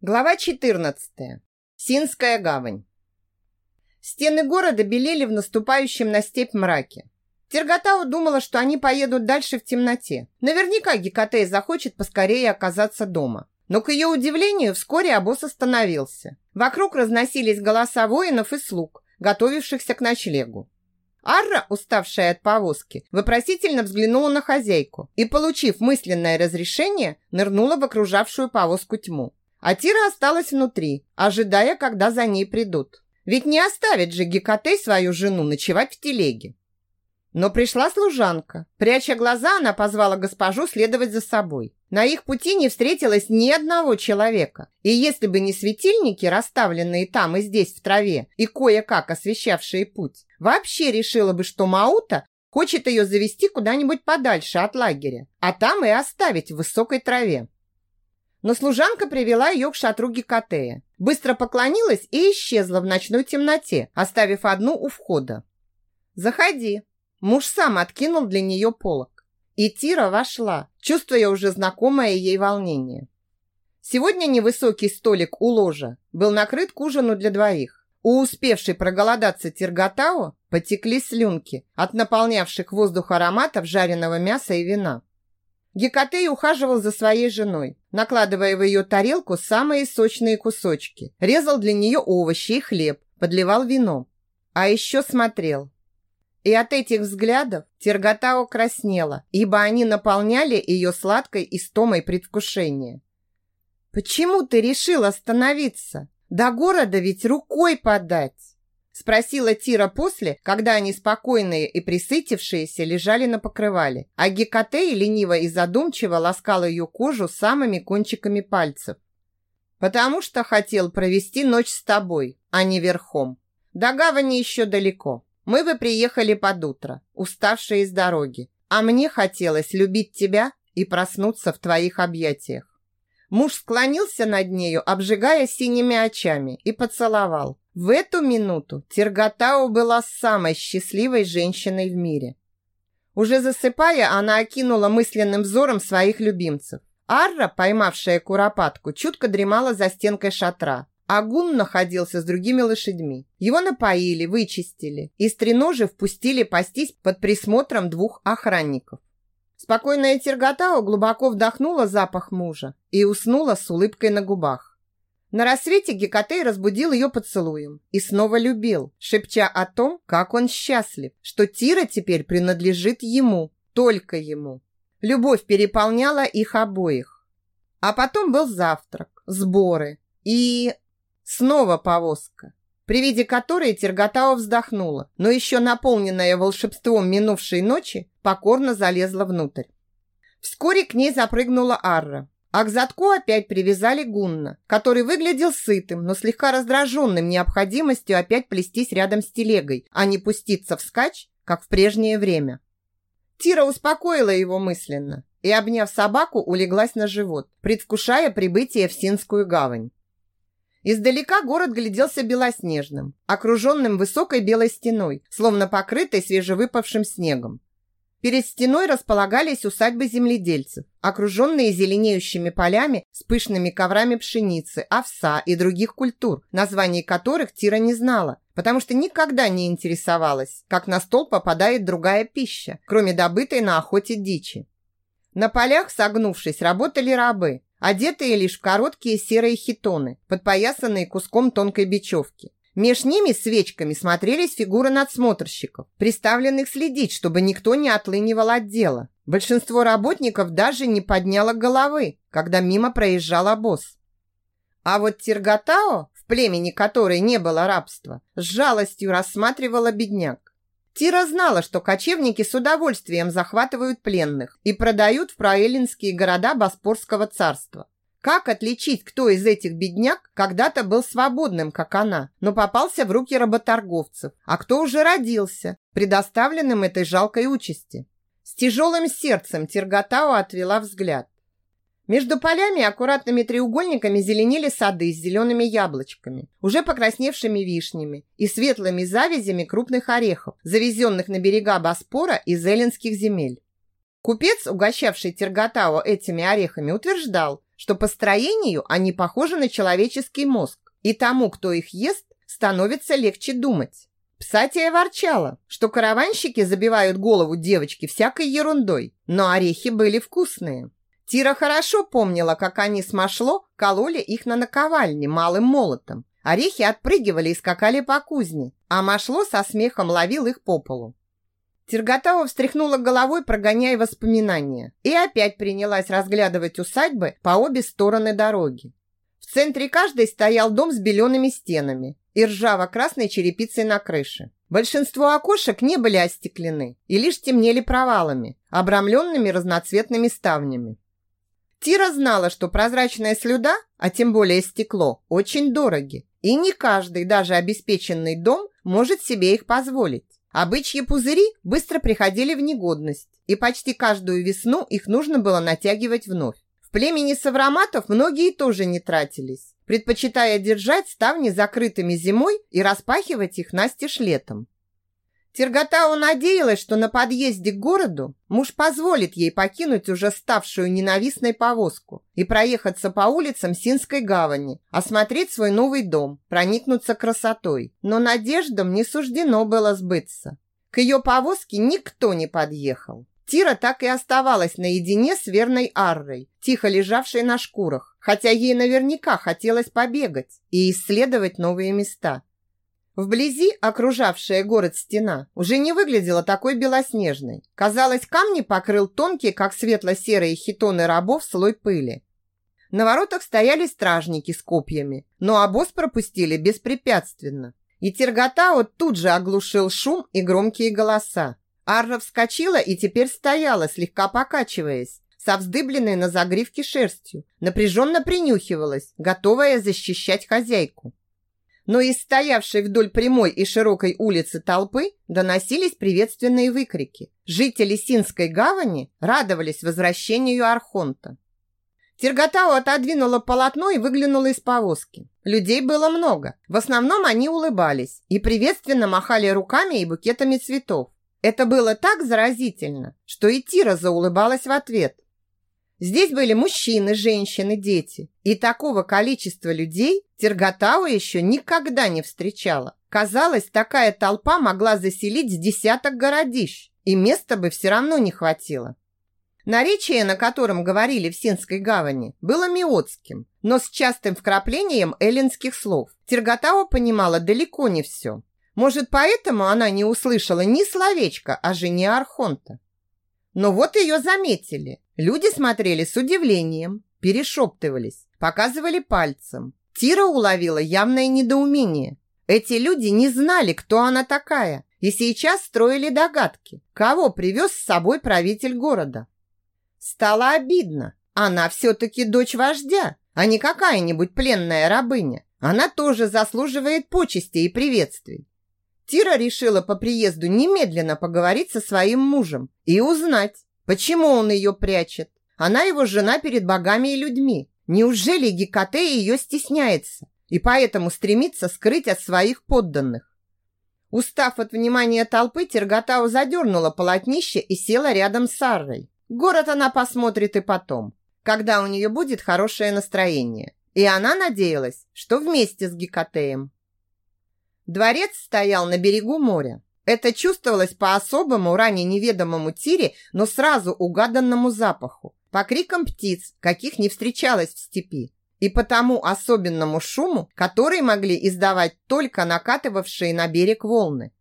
Глава 14. Синская гавань. Стены города белели в наступающем на степь мраке. Терготау думала, что они поедут дальше в темноте. Наверняка Гекатей захочет поскорее оказаться дома. Но, к ее удивлению, вскоре обоз остановился. Вокруг разносились голоса воинов и слуг, готовившихся к ночлегу. Арра, уставшая от повозки, вопросительно взглянула на хозяйку и, получив мысленное разрешение, нырнула в окружавшую повозку тьму. А Тира осталась внутри, ожидая, когда за ней придут. Ведь не оставит же Гекатей свою жену ночевать в телеге. Но пришла служанка. Пряча глаза, она позвала госпожу следовать за собой. На их пути не встретилось ни одного человека. И если бы не светильники, расставленные там и здесь в траве, и кое-как освещавшие путь, вообще решила бы, что Маута хочет ее завести куда-нибудь подальше от лагеря, а там и оставить в высокой траве. Но служанка привела ее к шатру Гекатея. Быстро поклонилась и исчезла в ночной темноте, оставив одну у входа. «Заходи». Муж сам откинул для нее полог. И Тира вошла, чувствуя уже знакомое ей волнение. Сегодня невысокий столик у ложа был накрыт к ужину для двоих. У успевшей проголодаться Тиргатао потекли слюнки от наполнявших воздух ароматов жареного мяса и вина. Гекатей ухаживал за своей женой, накладывая в ее тарелку самые сочные кусочки, резал для нее овощи и хлеб, подливал вино. А еще смотрел. И от этих взглядов Терготао краснела, ибо они наполняли ее сладкой истомой предвкушения. «Почему ты решил остановиться? До города ведь рукой подать!» Спросила Тира после, когда они спокойные и присытившиеся лежали на покрывале, а Гекатей лениво и задумчиво ласкал ее кожу самыми кончиками пальцев. «Потому что хотел провести ночь с тобой, а не верхом. До гавани еще далеко. Мы бы приехали под утро, уставшие с дороги, а мне хотелось любить тебя и проснуться в твоих объятиях». Муж склонился над нею, обжигая синими очами, и поцеловал. В эту минуту Терготау была самой счастливой женщиной в мире. Уже засыпая, она окинула мысленным взором своих любимцев. Арра, поймавшая куропатку, чутко дремала за стенкой шатра. Агун находился с другими лошадьми. Его напоили, вычистили и стреножи впустили пастись под присмотром двух охранников. Спокойная Терготау глубоко вдохнула запах мужа и уснула с улыбкой на губах. На рассвете Гекатей разбудил ее поцелуем и снова любил, шепча о том, как он счастлив, что Тира теперь принадлежит ему, только ему. Любовь переполняла их обоих. А потом был завтрак, сборы и... снова повозка, при виде которой Терготау вздохнула, но еще наполненная волшебством минувшей ночи, покорно залезла внутрь. Вскоре к ней запрыгнула Арра, а к задку опять привязали Гунна, который выглядел сытым, но слегка раздраженным необходимостью опять плестись рядом с телегой, а не пуститься вскачь, как в прежнее время. Тира успокоила его мысленно и, обняв собаку, улеглась на живот, предвкушая прибытие в Синскую гавань. Издалека город гляделся белоснежным, окруженным высокой белой стеной, словно покрытой свежевыпавшим снегом. Перед стеной располагались усадьбы земледельцев, окруженные зеленеющими полями с пышными коврами пшеницы, овса и других культур, названий которых Тира не знала, потому что никогда не интересовалась, как на стол попадает другая пища, кроме добытой на охоте дичи. На полях, согнувшись, работали рабы, одетые лишь в короткие серые хитоны, подпоясанные куском тонкой бечевки. Меж ними свечками смотрелись фигуры надсмотрщиков, приставленных следить, чтобы никто не отлынивал от дела. Большинство работников даже не подняло головы, когда мимо проезжал обоз. А вот Тиргатао, в племени которой не было рабства, с жалостью рассматривала бедняк. Тира знала, что кочевники с удовольствием захватывают пленных и продают в проэллинские города Боспорского царства. Как отличить, кто из этих бедняк когда-то был свободным, как она, но попался в руки работорговцев, а кто уже родился, предоставленным этой жалкой участи? С тяжелым сердцем Тиргатао отвела взгляд. Между полями аккуратными треугольниками зеленели сады с зелеными яблочками, уже покрасневшими вишнями и светлыми завязями крупных орехов, завезенных на берега Боспора из эллинских земель. Купец, угощавший Терготао этими орехами, утверждал, что по строению они похожи на человеческий мозг, и тому, кто их ест, становится легче думать. Псатия ворчала, что караванщики забивают голову девочки всякой ерундой, но орехи были вкусные. Тира хорошо помнила, как они с Машло кололи их на наковальне малым молотом. Орехи отпрыгивали и скакали по кузне, а Машло со смехом ловил их по полу. Терготава встряхнула головой, прогоняя воспоминания, и опять принялась разглядывать усадьбы по обе стороны дороги. В центре каждой стоял дом с белеными стенами и ржаво-красной черепицей на крыше. Большинство окошек не были остеклены и лишь темнели провалами, обрамленными разноцветными ставнями. Тира знала, что прозрачная слюда, а тем более стекло, очень дороги, и не каждый, даже обеспеченный дом, может себе их позволить. Обычьи пузыри быстро приходили в негодность, и почти каждую весну их нужно было натягивать вновь. В племени савроматов многие тоже не тратились, предпочитая держать ставни закрытыми зимой и распахивать их настежь летом. Терготау надеялась, что на подъезде к городу муж позволит ей покинуть уже ставшую ненавистной повозку и проехаться по улицам Синской гавани, осмотреть свой новый дом, проникнуться красотой. Но надеждам не суждено было сбыться. К ее повозке никто не подъехал. Тира так и оставалась наедине с верной Аррой, тихо лежавшей на шкурах, хотя ей наверняка хотелось побегать и исследовать новые места. Вблизи окружавшая город стена уже не выглядела такой белоснежной. Казалось, камни покрыл тонкий, как светло-серые хитоны рабов, слой пыли. На воротах стояли стражники с копьями, но обоз пропустили беспрепятственно. И Терготао тут же оглушил шум и громкие голоса. Арра вскочила и теперь стояла, слегка покачиваясь, со вздыбленной на загривке шерстью, напряженно принюхивалась, готовая защищать хозяйку но из стоявшей вдоль прямой и широкой улицы толпы доносились приветственные выкрики. Жители Синской гавани радовались возвращению Архонта. Терготау отодвинула полотно и выглянула из повозки. Людей было много. В основном они улыбались и приветственно махали руками и букетами цветов. Это было так заразительно, что и Тира заулыбалась в ответ. Здесь были мужчины, женщины, дети. И такого количества людей Терготау еще никогда не встречала. Казалось, такая толпа могла заселить десяток городищ, и места бы все равно не хватило. Наречие, на котором говорили в Синской гавани, было миотским, но с частым вкраплением эллинских слов. Терготау понимала далеко не все. Может, поэтому она не услышала ни словечка о жене Архонта. Но вот ее заметили. Люди смотрели с удивлением, перешептывались, показывали пальцем. Тира уловила явное недоумение. Эти люди не знали, кто она такая, и сейчас строили догадки, кого привез с собой правитель города. Стало обидно. Она все-таки дочь вождя, а не какая-нибудь пленная рабыня. Она тоже заслуживает почести и приветствий. Тира решила по приезду немедленно поговорить со своим мужем и узнать, почему он ее прячет. Она его жена перед богами и людьми. Неужели Гекате ее стесняется и поэтому стремится скрыть от своих подданных? Устав от внимания толпы, Терготау задернула полотнище и села рядом с Саррой. Город она посмотрит и потом, когда у нее будет хорошее настроение. И она надеялась, что вместе с Гекатеем. Дворец стоял на берегу моря. Это чувствовалось по особому, ранее неведомому тире, но сразу угаданному запаху, по крикам птиц, каких не встречалось в степи, и по тому особенному шуму, который могли издавать только накатывавшие на берег волны.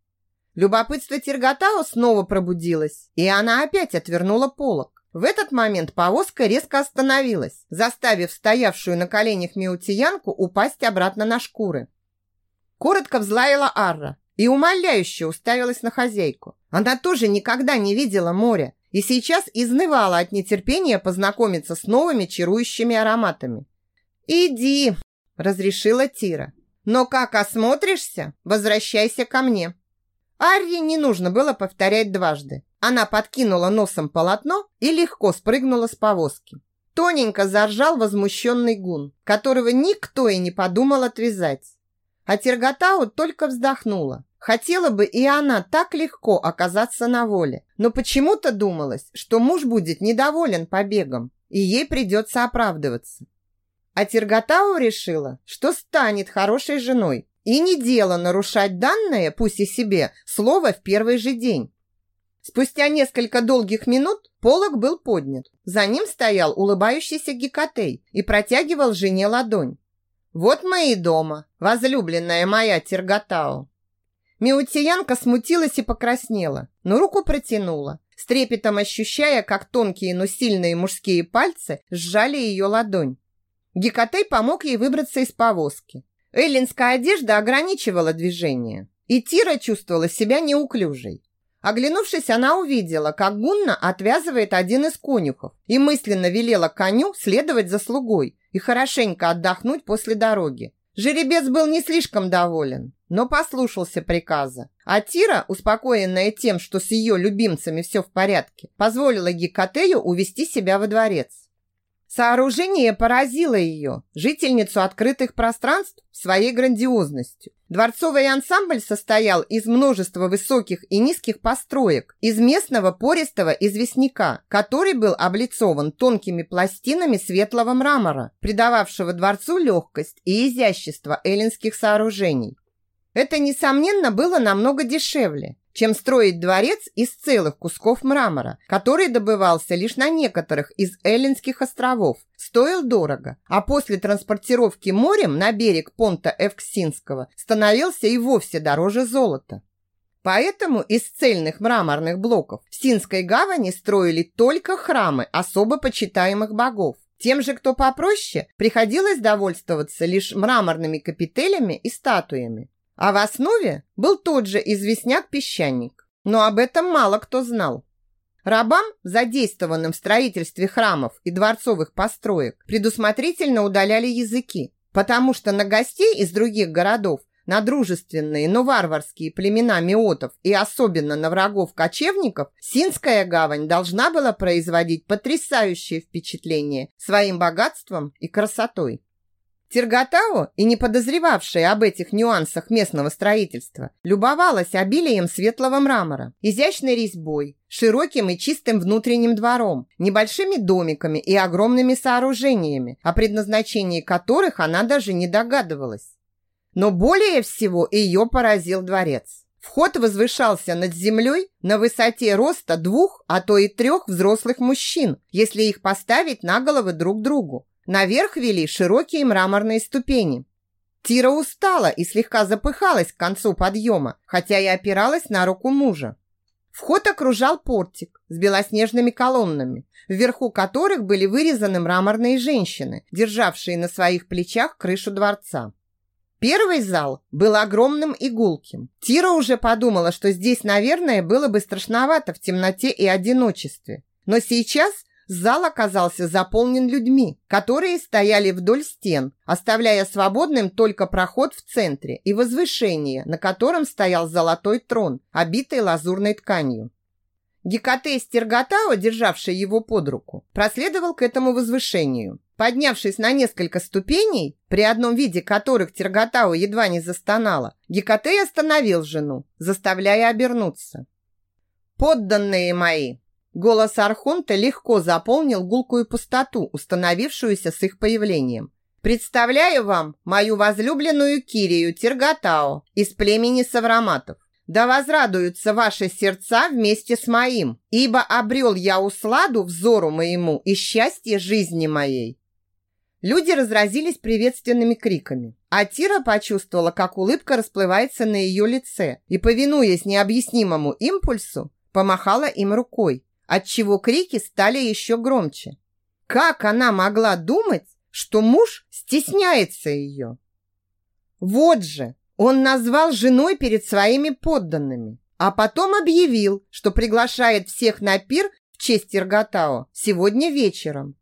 Любопытство Терготау снова пробудилось, и она опять отвернула полок. В этот момент повозка резко остановилась, заставив стоявшую на коленях Меутиянку упасть обратно на шкуры. Коротко взлаяла Арра и умоляюще уставилась на хозяйку. Она тоже никогда не видела моря и сейчас изнывала от нетерпения познакомиться с новыми чарующими ароматами. «Иди», – разрешила Тира. «Но как осмотришься, возвращайся ко мне». Арре не нужно было повторять дважды. Она подкинула носом полотно и легко спрыгнула с повозки. Тоненько заржал возмущенный гун, которого никто и не подумал отвязать. А Терготау только вздохнула. Хотела бы и она так легко оказаться на воле, но почему-то думалось, что муж будет недоволен побегом, и ей придется оправдываться. А Терготау решила, что станет хорошей женой. И не дело нарушать данное, пусть и себе, слово в первый же день. Спустя несколько долгих минут полог был поднят. За ним стоял улыбающийся Гекатей и протягивал жене ладонь. «Вот мы и дома, возлюбленная моя Терготау». Миутиянка смутилась и покраснела, но руку протянула, с трепетом ощущая, как тонкие, но сильные мужские пальцы сжали ее ладонь. Гекатей помог ей выбраться из повозки. Эллинская одежда ограничивала движение, и Тира чувствовала себя неуклюжей. Оглянувшись, она увидела, как Гунна отвязывает один из конюхов и мысленно велела коню следовать за слугой и хорошенько отдохнуть после дороги. Жеребец был не слишком доволен, но послушался приказа. А Тира, успокоенная тем, что с ее любимцами все в порядке, позволила Гекатею увести себя во дворец. Сооружение поразило ее, жительницу открытых пространств, своей грандиозностью. Дворцовый ансамбль состоял из множества высоких и низких построек, из местного пористого известняка, который был облицован тонкими пластинами светлого мрамора, придававшего дворцу легкость и изящество эллинских сооружений. Это, несомненно, было намного дешевле, чем строить дворец из целых кусков мрамора, который добывался лишь на некоторых из Эллинских островов. Стоил дорого, а после транспортировки морем на берег понта Эвксинского становился и вовсе дороже золота. Поэтому из цельных мраморных блоков в Синской гавани строили только храмы особо почитаемых богов. Тем же, кто попроще, приходилось довольствоваться лишь мраморными капителями и статуями. А в основе был тот же известняк-песчаник. Но об этом мало кто знал. Рабам, задействованным в строительстве храмов и дворцовых построек, предусмотрительно удаляли языки, потому что на гостей из других городов, на дружественные, но варварские племена миотов и особенно на врагов-кочевников, Синская гавань должна была производить потрясающее впечатление своим богатством и красотой. Терготао, и не подозревавшая об этих нюансах местного строительства, любовалась обилием светлого мрамора, изящной резьбой, широким и чистым внутренним двором, небольшими домиками и огромными сооружениями, о предназначении которых она даже не догадывалась. Но более всего ее поразил дворец. Вход возвышался над землей на высоте роста двух, а то и трех взрослых мужчин, если их поставить на головы друг другу. Наверх вели широкие мраморные ступени. Тира устала и слегка запыхалась к концу подъема, хотя и опиралась на руку мужа. Вход окружал портик с белоснежными колоннами, вверху которых были вырезаны мраморные женщины, державшие на своих плечах крышу дворца. Первый зал был огромным и гулким. Тира уже подумала, что здесь, наверное, было бы страшновато в темноте и одиночестве. Но сейчас Зал оказался заполнен людьми, которые стояли вдоль стен, оставляя свободным только проход в центре и возвышение, на котором стоял золотой трон, обитый лазурной тканью. Гекатей Стерготао, державший его под руку, проследовал к этому возвышению. Поднявшись на несколько ступеней, при одном виде которых Терготао едва не застонала, Гекатей остановил жену, заставляя обернуться. «Подданные мои!» Голос Архонта легко заполнил гулкую пустоту, установившуюся с их появлением. «Представляю вам мою возлюбленную Кирию Тиргатао из племени Савраматов. Да возрадуются ваши сердца вместе с моим, ибо обрел я усладу взору моему и счастье жизни моей». Люди разразились приветственными криками. А Тира почувствовала, как улыбка расплывается на ее лице и, повинуясь необъяснимому импульсу, помахала им рукой отчего крики стали еще громче. Как она могла думать, что муж стесняется ее? Вот же, он назвал женой перед своими подданными, а потом объявил, что приглашает всех на пир в честь Иргатао сегодня вечером.